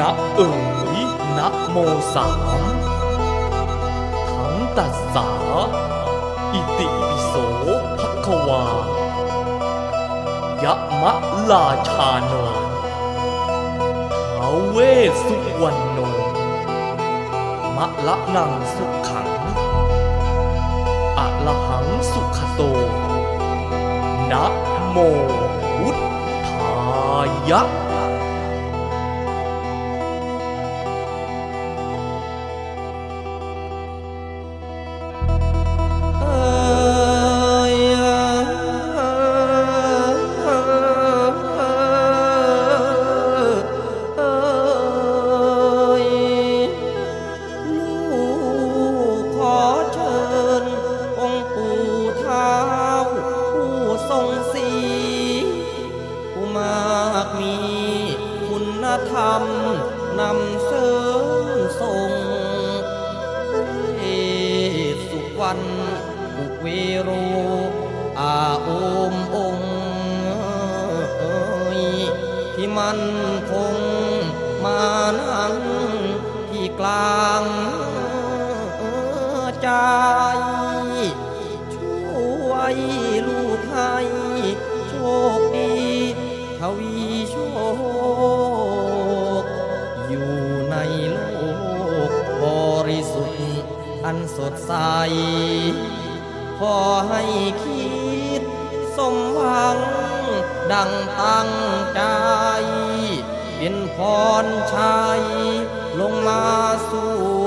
นะเอ๋ยนะโมสามทั้งตัสสา อิติปิโสภควายะมะลาชาโนท้าเวสสุวรรณโน มะละนังสุขังอะละหังสุขโต นะโมพุทธายะ วรรณอุเวโรอาโอมองค์ที่มันคงมานั่งที่กลางใจ อันสดใส ขอให้คิด สมหวัง ดังตั้งใจ เป็นพรชัยลงมาสู่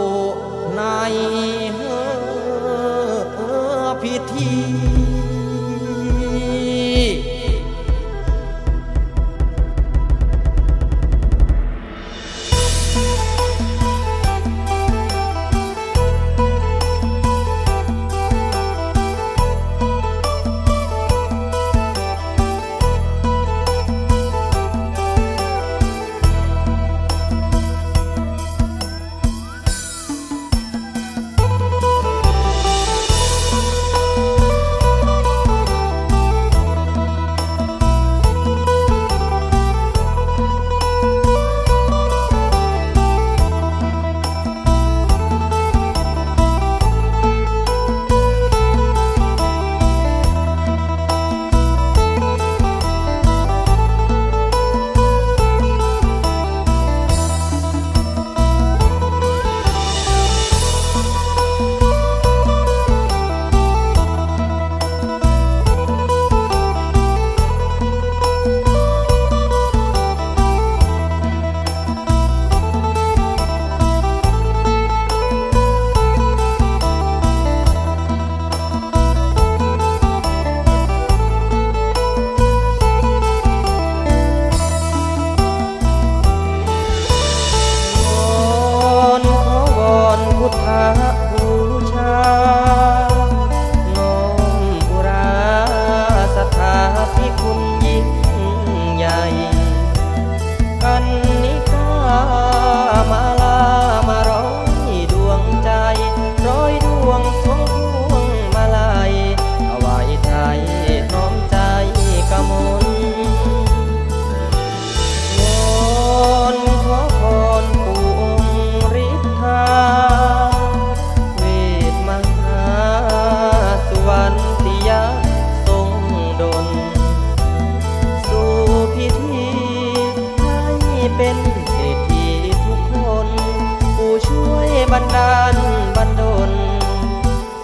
ดาลบันดล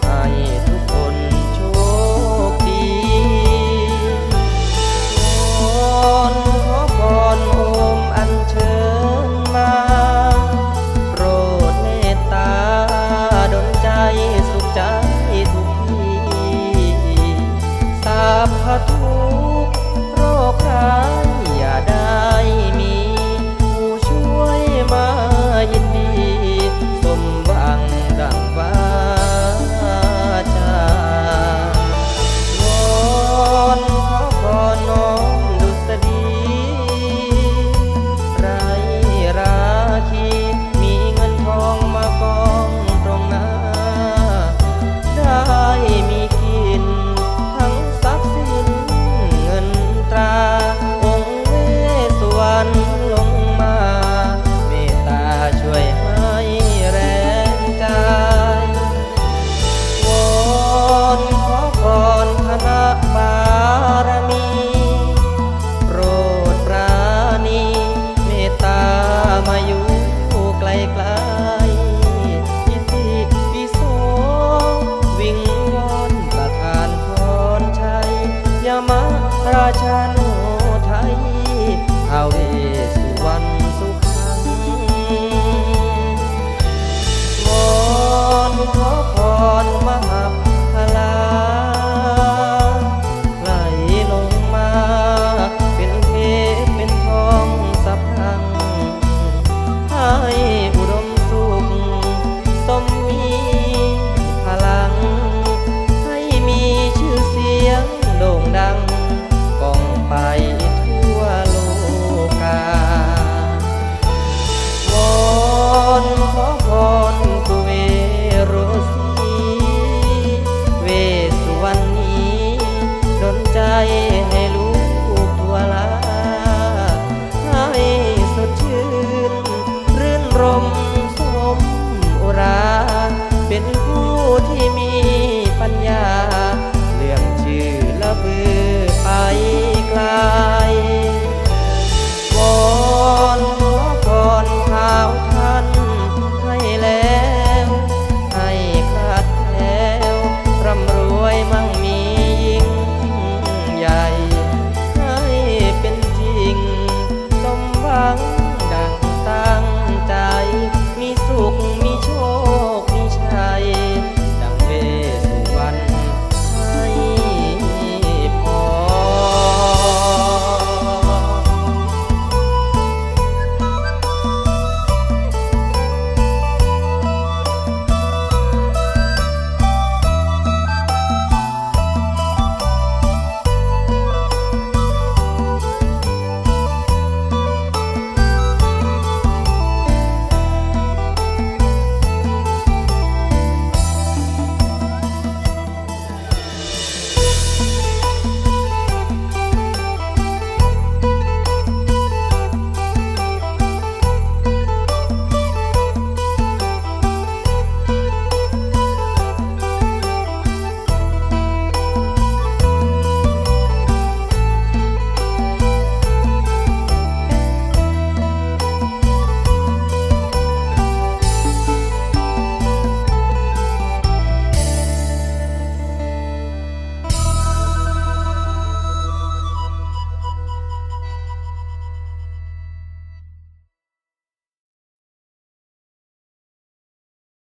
ให้ทุกคนโชคดีวอนขอพรโอมอัญเชิญมาโปรดเมตตาดลใจสุขใจทุกทีสัพทุกโรคร้ายอย่าได้ how